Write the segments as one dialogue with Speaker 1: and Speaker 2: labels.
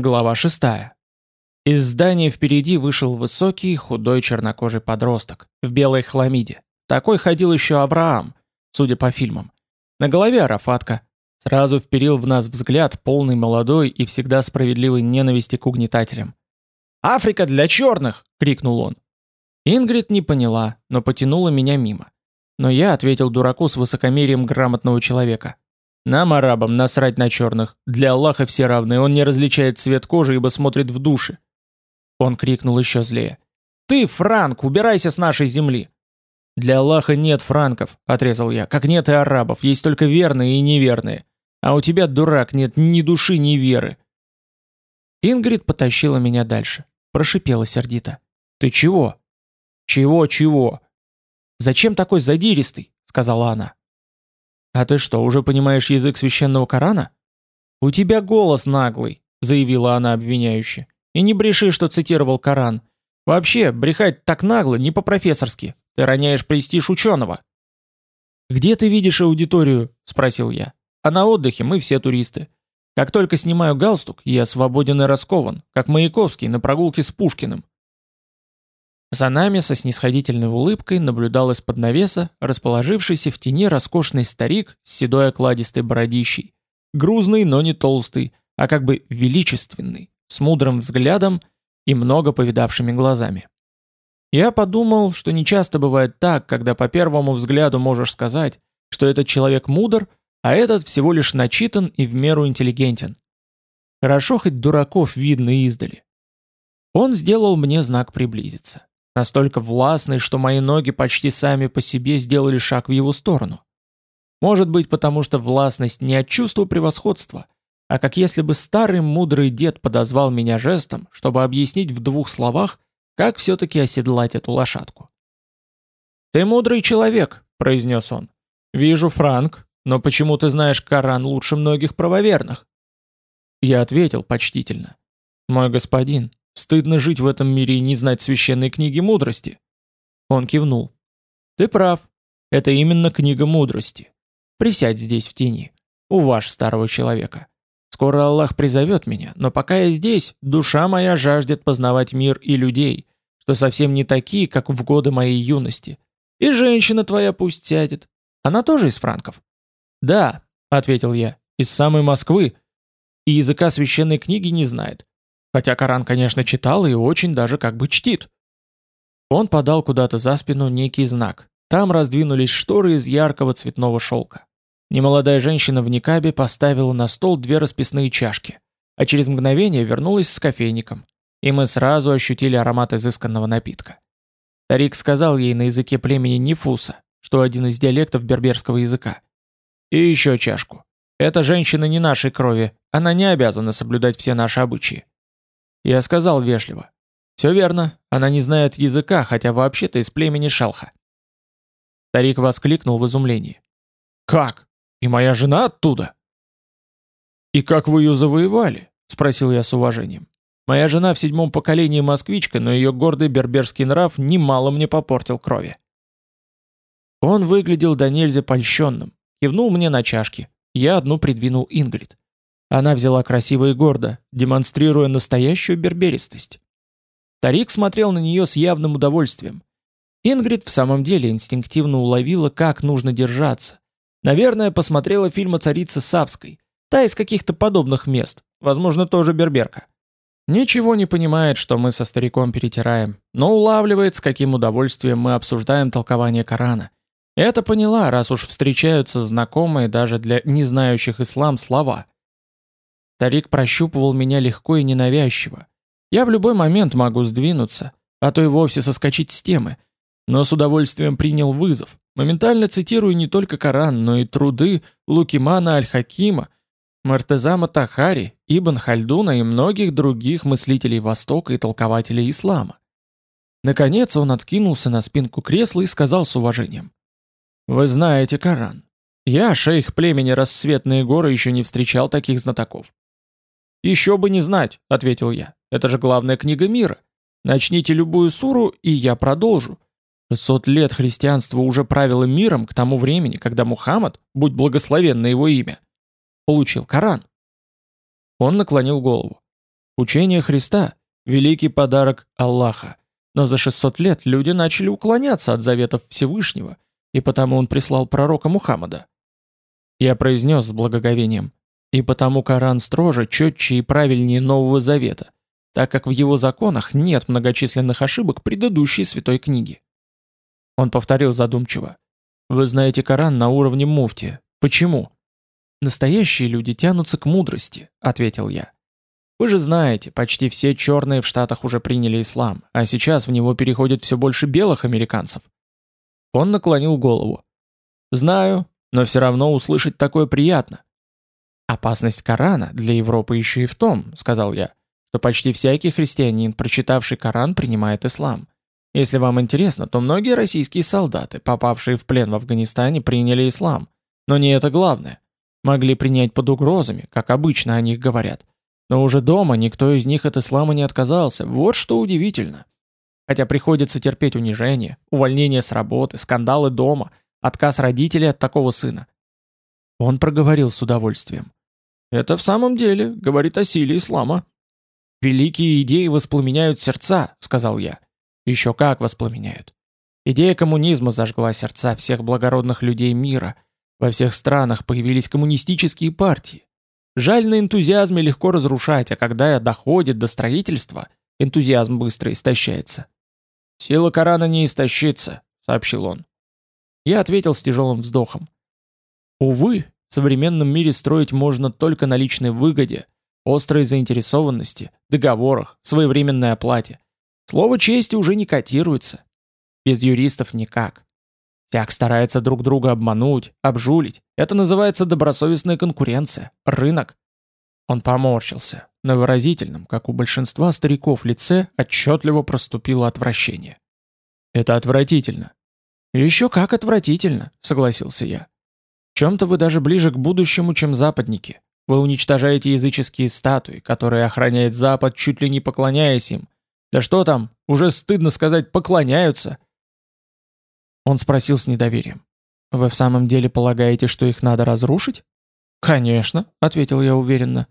Speaker 1: Глава 6. Из здания впереди вышел высокий, худой чернокожий подросток в белой хламиде. Такой ходил еще Авраам, судя по фильмам. На голове арафатка. Сразу вперил в нас взгляд, полный молодой и всегда справедливой ненависти к угнетателям. «Африка для черных!» — крикнул он. Ингрид не поняла, но потянула меня мимо. Но я ответил дураку с высокомерием грамотного человека. Нам, арабам, насрать на черных. Для Аллаха все равны, он не различает цвет кожи, ибо смотрит в души. Он крикнул еще злее. «Ты, Франк, убирайся с нашей земли!» «Для Аллаха нет франков», — отрезал я, — «как нет и арабов, есть только верные и неверные. А у тебя, дурак, нет ни души, ни веры». Ингрид потащила меня дальше, прошипела сердито. «Ты чего?» «Чего-чего?» «Зачем такой задиристый?» — сказала она. «А ты что, уже понимаешь язык священного Корана?» «У тебя голос наглый», — заявила она обвиняюще. «И не бреши, что цитировал Коран. Вообще, брехать так нагло, не по-профессорски. Ты роняешь престиж ученого». «Где ты видишь аудиторию?» — спросил я. «А на отдыхе мы все туристы. Как только снимаю галстук, я свободен и раскован, как Маяковский на прогулке с Пушкиным. За нами со снисходительной улыбкой наблюдал из-под навеса расположившийся в тени роскошный старик с седой окладистой бородищей. Грузный, но не толстый, а как бы величественный, с мудрым взглядом и много повидавшими глазами. Я подумал, что нечасто бывает так, когда по первому взгляду можешь сказать, что этот человек мудр, а этот всего лишь начитан и в меру интеллигентен. Хорошо хоть дураков видно издали. Он сделал мне знак приблизиться настолько властный, что мои ноги почти сами по себе сделали шаг в его сторону. Может быть, потому что властность не от чувства превосходства, а как если бы старый мудрый дед подозвал меня жестом, чтобы объяснить в двух словах, как все-таки оседлать эту лошадку. «Ты мудрый человек», — произнес он. «Вижу, Франк, но почему ты знаешь Коран лучше многих правоверных?» Я ответил почтительно. «Мой господин, Стыдно жить в этом мире и не знать священной книги мудрости. Он кивнул. Ты прав. Это именно книга мудрости. Присядь здесь в тени. У ваш старого человека. Скоро Аллах призовет меня, но пока я здесь, душа моя жаждет познавать мир и людей, что совсем не такие, как в годы моей юности. И женщина твоя пусть сядет. Она тоже из франков? Да, ответил я, из самой Москвы. И языка священной книги не знает. Хотя Коран, конечно, читал и очень даже как бы чтит. Он подал куда-то за спину некий знак. Там раздвинулись шторы из яркого цветного шелка. Немолодая женщина в никабе поставила на стол две расписные чашки, а через мгновение вернулась с кофейником, и мы сразу ощутили аромат изысканного напитка. Тарик сказал ей на языке племени Нефуса, что один из диалектов берберского языка. «И еще чашку. Эта женщина не нашей крови, она не обязана соблюдать все наши обычаи. Я сказал вежливо. «Все верно, она не знает языка, хотя вообще-то из племени Шалха». Старик воскликнул в изумлении. «Как? И моя жена оттуда?» «И как вы ее завоевали?» — спросил я с уважением. «Моя жена в седьмом поколении москвичка, но ее гордый берберский нрав немало мне попортил крови». Он выглядел до нельзя польщенным, кивнул мне на чашки. Я одну придвинул Ингрид. Она взяла красиво и гордо, демонстрируя настоящую берберистость. Тарик смотрел на нее с явным удовольствием. Ингрид в самом деле инстинктивно уловила, как нужно держаться. Наверное, посмотрела фильм о царице Савской, та из каких-то подобных мест, возможно, тоже берберка. Ничего не понимает, что мы со стариком перетираем, но улавливает, с каким удовольствием мы обсуждаем толкование Корана. Это поняла, раз уж встречаются знакомые даже для не знающих ислам слова – Старик прощупывал меня легко и ненавязчиво. Я в любой момент могу сдвинуться, а то и вовсе соскочить с темы. Но с удовольствием принял вызов, моментально цитирую не только Коран, но и труды Лукимана Аль-Хакима, Мартезама Тахари, Ибн Хальдуна и многих других мыслителей Востока и толкователей ислама. Наконец он откинулся на спинку кресла и сказал с уважением. «Вы знаете Коран. Я, шейх племени Рассветные горы, еще не встречал таких знатоков. «Еще бы не знать», — ответил я. «Это же главная книга мира. Начните любую суру, и я продолжу. 600 лет христианство уже правило миром к тому времени, когда Мухаммад, будь благословен на его имя, получил Коран». Он наклонил голову. Учение Христа – великий подарок Аллаха. Но за 600 лет люди начали уклоняться от заветов Всевышнего, и потому он прислал пророка Мухаммада. Я произнес с благоговением, и потому Коран строже, четче и правильнее Нового Завета, так как в его законах нет многочисленных ошибок предыдущей святой книги. Он повторил задумчиво. Вы знаете Коран на уровне муфти. Почему? Настоящие люди тянутся к мудрости, ответил я. Вы же знаете, почти все черные в Штатах уже приняли ислам, а сейчас в него переходит все больше белых американцев. Он наклонил голову. Знаю, но все равно услышать такое приятно. Опасность Корана для Европы еще и в том, сказал я, что почти всякий христианин, прочитавший Коран, принимает ислам. Если вам интересно, то многие российские солдаты, попавшие в плен в Афганистане, приняли ислам. Но не это главное. Могли принять под угрозами, как обычно о них говорят. Но уже дома никто из них от ислама не отказался. Вот что удивительно. Хотя приходится терпеть унижение, увольнение с работы, скандалы дома, отказ родителей от такого сына. Он проговорил с удовольствием. Это в самом деле говорит о силе ислама. «Великие идеи воспламеняют сердца», — сказал я. Еще как воспламеняют. Идея коммунизма зажгла сердца всех благородных людей мира. Во всех странах появились коммунистические партии. Жаль, на энтузиазме легко разрушать, а когда доходит до строительства, энтузиазм быстро истощается. «Сила Корана не истощится», — сообщил он. Я ответил с тяжелым вздохом. Увы, в современном мире строить можно только на личной выгоде, острой заинтересованности, договорах, своевременной оплате. Слово чести уже не котируется. Без юристов никак. Всяк старается друг друга обмануть, обжулить. Это называется добросовестная конкуренция, рынок. Он поморщился. На выразительном, как у большинства стариков лице, отчетливо проступило отвращение. «Это отвратительно». «Еще как отвратительно», — согласился я чем-то вы даже ближе к будущему, чем западники. Вы уничтожаете языческие статуи, которые охраняет Запад, чуть ли не поклоняясь им. Да что там, уже стыдно сказать, поклоняются. Он спросил с недоверием. Вы в самом деле полагаете, что их надо разрушить? Конечно, ответил я уверенно.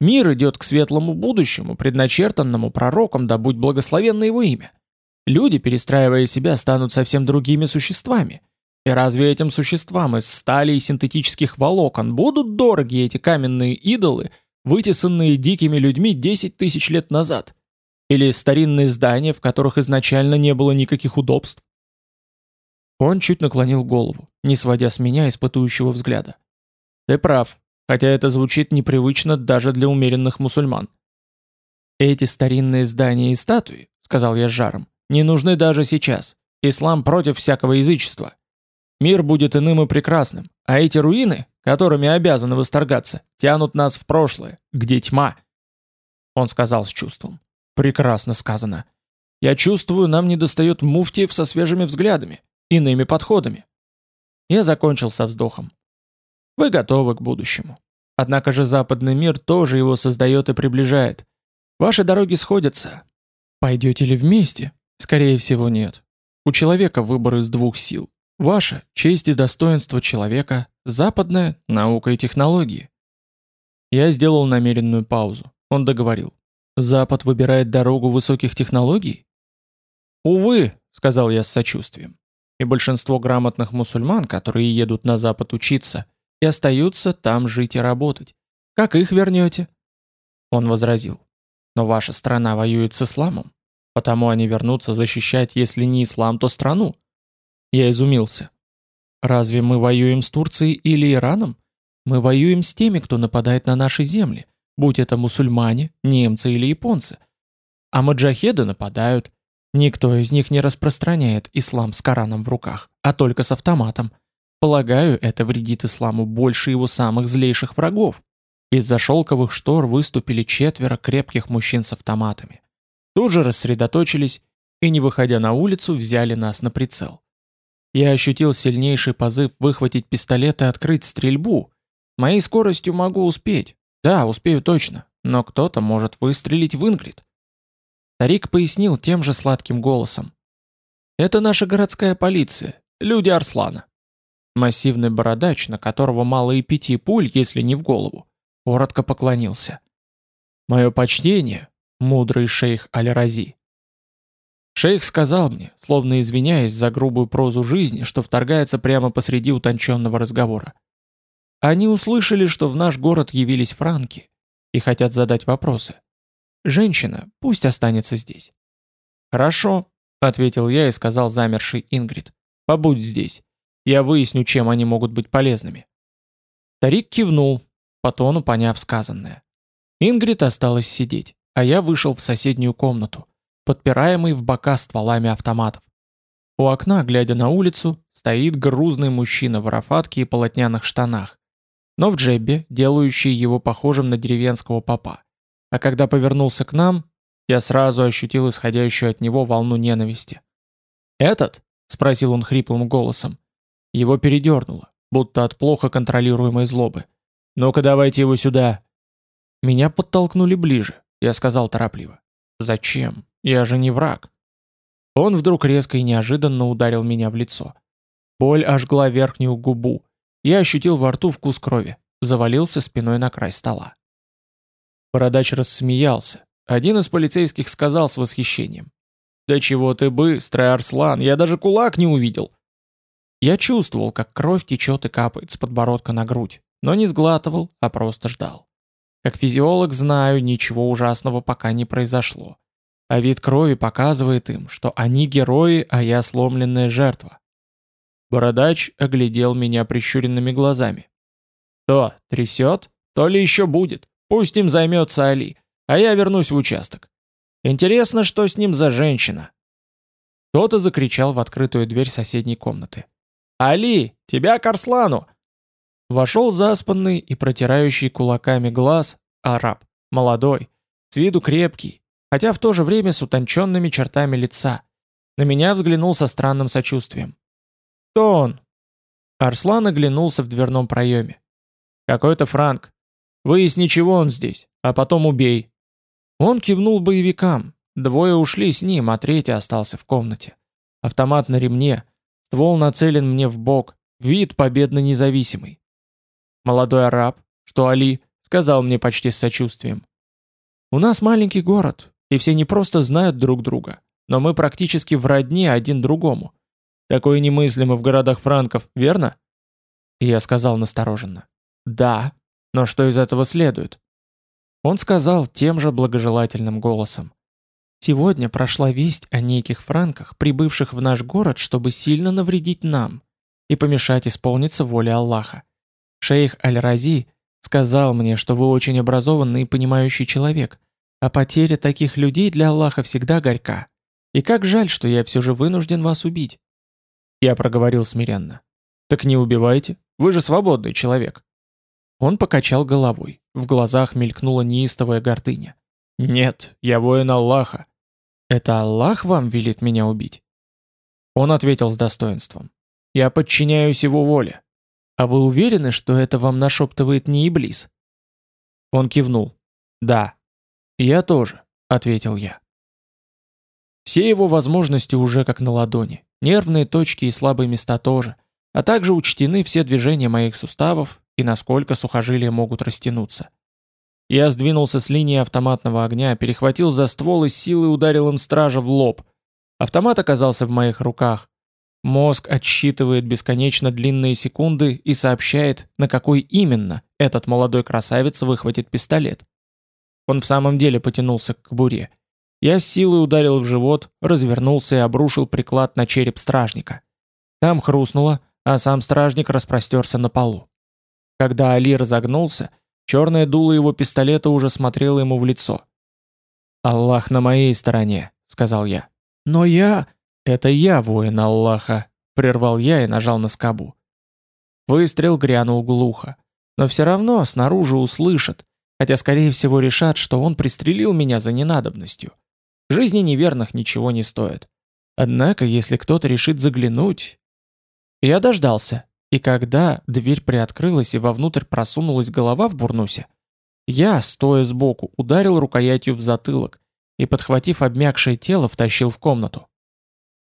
Speaker 1: Мир идет к светлому будущему, предначертанному пророком, да будь благословенно его имя. Люди, перестраивая себя, станут совсем другими существами – и разве этим существам из стали и синтетических волокон будут дороги эти каменные идолы, вытесанные дикими людьми 10 тысяч лет назад? Или старинные здания, в которых изначально не было никаких удобств? Он чуть наклонил голову, не сводя с меня испытующего взгляда. Ты прав, хотя это звучит непривычно даже для умеренных мусульман. Эти старинные здания и статуи, сказал я с жаром, не нужны даже сейчас. Ислам против всякого язычества. Мир будет иным и прекрасным, а эти руины, которыми обязаны восторгаться, тянут нас в прошлое, где тьма. Он сказал с чувством. Прекрасно сказано. Я чувствую, нам недостает муфтиев со свежими взглядами, иными подходами. Я закончил со вздохом. Вы готовы к будущему. Однако же западный мир тоже его создает и приближает. Ваши дороги сходятся. Пойдете ли вместе? Скорее всего, нет. У человека выбор из двух сил. Ваша – честь и достоинство человека, западная – наука и технологии. Я сделал намеренную паузу. Он договорил. Запад выбирает дорогу высоких технологий? Увы, сказал я с сочувствием. И большинство грамотных мусульман, которые едут на Запад учиться, и остаются там жить и работать. Как их вернете? Он возразил. Но ваша страна воюет с исламом, потому они вернутся защищать, если не ислам, то страну. Я изумился. Разве мы воюем с Турцией или Ираном? Мы воюем с теми, кто нападает на наши земли, будь это мусульмане, немцы или японцы. А маджахеды нападают. Никто из них не распространяет ислам с Кораном в руках, а только с автоматом. Полагаю, это вредит исламу больше его самых злейших врагов. Из-за шелковых штор выступили четверо крепких мужчин с автоматами. Тут же рассредоточились и, не выходя на улицу, взяли нас на прицел. Я ощутил сильнейший позыв выхватить пистолет и открыть стрельбу. Моей скоростью могу успеть. Да, успею точно. Но кто-то может выстрелить в Ингрид. Старик пояснил тем же сладким голосом. «Это наша городская полиция, люди Арслана». Массивный бородач, на которого мало и пяти пуль, если не в голову, коротко поклонился. «Мое почтение, мудрый шейх Аль-Рази. Шейх сказал мне, словно извиняясь за грубую прозу жизни, что вторгается прямо посреди утонченного разговора. Они услышали, что в наш город явились франки и хотят задать вопросы. Женщина, пусть останется здесь. Хорошо, ответил я и сказал замершей Ингрид. Побудь здесь. Я выясню, чем они могут быть полезными. Тарик кивнул, по тону поняв сказанное. Ингрид осталась сидеть, а я вышел в соседнюю комнату, подпираемый в бока стволами автоматов. У окна, глядя на улицу, стоит грузный мужчина в арафатке и полотняных штанах, но в джеббе, делающий его похожим на деревенского папа. А когда повернулся к нам, я сразу ощутил исходящую от него волну ненависти. «Этот?» — спросил он хриплым голосом. Его передернуло, будто от плохо контролируемой злобы. «Ну-ка давайте его сюда!» Меня подтолкнули ближе, я сказал торопливо. «Зачем? Я же не враг». Он вдруг резко и неожиданно ударил меня в лицо. Боль ожгла верхнюю губу. Я ощутил во рту вкус крови. Завалился спиной на край стола. Бородач рассмеялся. Один из полицейских сказал с восхищением. «Да чего ты быстрый, Арслан, я даже кулак не увидел!» Я чувствовал, как кровь течет и капает с подбородка на грудь, но не сглатывал, а просто ждал. Как физиолог знаю, ничего ужасного пока не произошло. А вид крови показывает им, что они герои, а я сломленная жертва. Бородач оглядел меня прищуренными глазами. То трясет, то ли еще будет. Пусть им займется Али, а я вернусь в участок. Интересно, что с ним за женщина. Кто-то закричал в открытую дверь соседней комнаты. «Али, тебя к Арслану!» Вошел заспанный и протирающий кулаками глаз араб, молодой, с виду крепкий, хотя в то же время с утонченными чертами лица. На меня взглянул со странным сочувствием. «Кто он?» Арслан оглянулся в дверном проеме. «Какой-то Франк. Выясни, чего он здесь, а потом убей». Он кивнул боевикам. Двое ушли с ним, а третий остался в комнате. Автомат на ремне, ствол нацелен мне в бок, вид победно независимый. Молодой араб, что Али, сказал мне почти с сочувствием. «У нас маленький город, и все не просто знают друг друга, но мы практически в родне один другому. Такое немыслимо в городах франков, верно? Я сказал настороженно. Да, но что из этого следует? Он сказал тем же благожелательным голосом. Сегодня прошла весть о неких франках, прибывших в наш город, чтобы сильно навредить нам и помешать исполниться воле Аллаха. Шейх Аль-Рази сказал мне, что вы очень образованный и понимающий человек, а потеря таких людей для Аллаха всегда горька. И как жаль, что я все же вынужден вас убить. Я проговорил смиренно. «Так не убивайте, вы же свободный человек». Он покачал головой, в глазах мелькнула неистовая гордыня. «Нет, я воин Аллаха. Это Аллах вам велит меня убить?» Он ответил с достоинством. «Я подчиняюсь его воле. А вы уверены, что это вам нашептывает не Иблис?» Он кивнул. «Да». «Я тоже», — ответил я. Все его возможности уже как на ладони. Нервные точки и слабые места тоже, а также учтены все движения моих суставов и насколько сухожилия могут растянуться. Я сдвинулся с линии автоматного огня, перехватил за ствол и силой ударил им стража в лоб. Автомат оказался в моих руках. Мозг отсчитывает бесконечно длинные секунды и сообщает, на какой именно этот молодой красавец выхватит пистолет. Он в самом деле потянулся к кобуре. Я с силой ударил в живот, развернулся и обрушил приклад на череп стражника. Там хрустнуло, а сам стражник распростерся на полу. Когда Али разогнулся, черное дуло его пистолета уже смотрело ему в лицо. «Аллах на моей стороне», — сказал я. «Но я...» «Это я воин Аллаха», — прервал я и нажал на скобу. Выстрел грянул глухо. Но все равно снаружи услышат, хотя скорее всего решат, что он пристрелил меня за ненадобностью. Жизни неверных ничего не стоит. Однако, если кто-то решит заглянуть... Я дождался, и когда дверь приоткрылась и вовнутрь просунулась голова в бурнусе, я, стоя сбоку, ударил рукоятью в затылок и, подхватив обмякшее тело, втащил в комнату.